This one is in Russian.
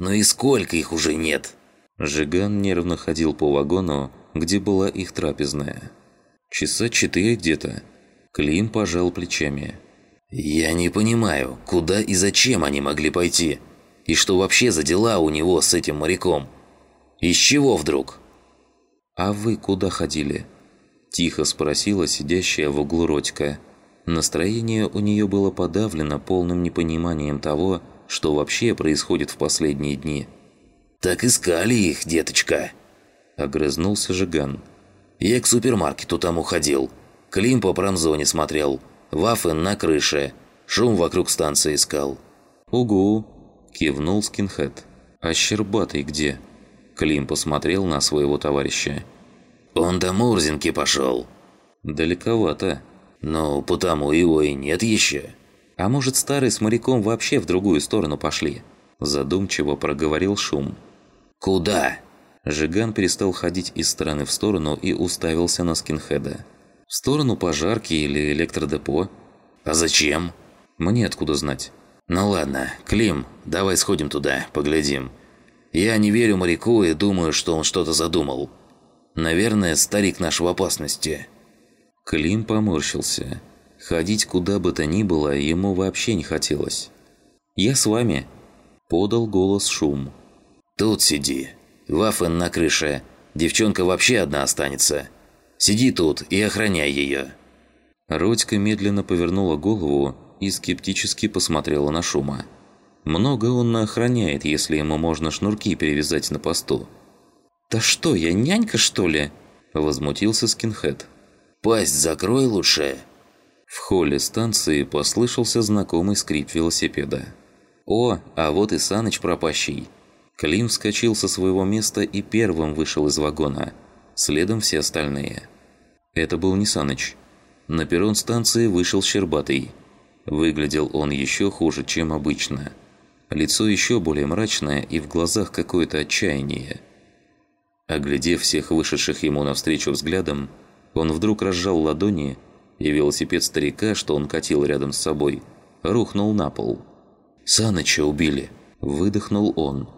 «Ну и сколько их уже нет?» Жиган нервно ходил по вагону, где была их трапезная. «Часа четыре где-то». Клим пожал плечами. «Я не понимаю, куда и зачем они могли пойти? И что вообще за дела у него с этим моряком? Из чего вдруг?» «А вы куда ходили?» Тихо спросила сидящая в углу Родька. Настроение у нее было подавлено полным непониманием того, что вообще происходит в последние дни. «Так искали их, деточка!» Огрызнулся Жиган. «Я к супермаркету там уходил. Клим по промзоне смотрел. Вафен на крыше. Шум вокруг станции искал». «Угу!» – кивнул скинхед. «А Щербатый где?» Клим посмотрел на своего товарища. «Он до Мурзинки пошел». «Далековато». «Ну, потому его и нет еще». «А может, старый с моряком вообще в другую сторону пошли?» Задумчиво проговорил Шум. «Куда?» Жиган перестал ходить из стороны в сторону и уставился на скинхеда. «В сторону пожарки или электродепо?» «А зачем?» «Мне откуда знать?» «Ну ладно, Клим, давай сходим туда, поглядим. Я не верю моряку и думаю, что он что-то задумал. Наверное, старик наш в опасности». Клим поморщился. Ходить куда бы то ни было ему вообще не хотелось. «Я с вами», – подал голос Шум. «Тут сиди. Вафен на крыше. Девчонка вообще одна останется. Сиди тут и охраняй ее». Родька медленно повернула голову и скептически посмотрела на Шума. Много он охраняет, если ему можно шнурки перевязать на посту. «Да что, я нянька, что ли?» – возмутился скинхед. «Пасть закрой лучше!» В холле станции послышался знакомый скрип велосипеда. «О, а вот и Саныч пропащий!» Клим вскочил со своего места и первым вышел из вагона. Следом все остальные. Это был не Саныч. На перрон станции вышел Щербатый. Выглядел он еще хуже, чем обычно. Лицо еще более мрачное и в глазах какое-то отчаяние. Оглядев всех вышедших ему навстречу взглядом, он вдруг разжал ладони, и велосипед старика, что он катил рядом с собой, рухнул на пол. «Саныча убили!» – выдохнул он.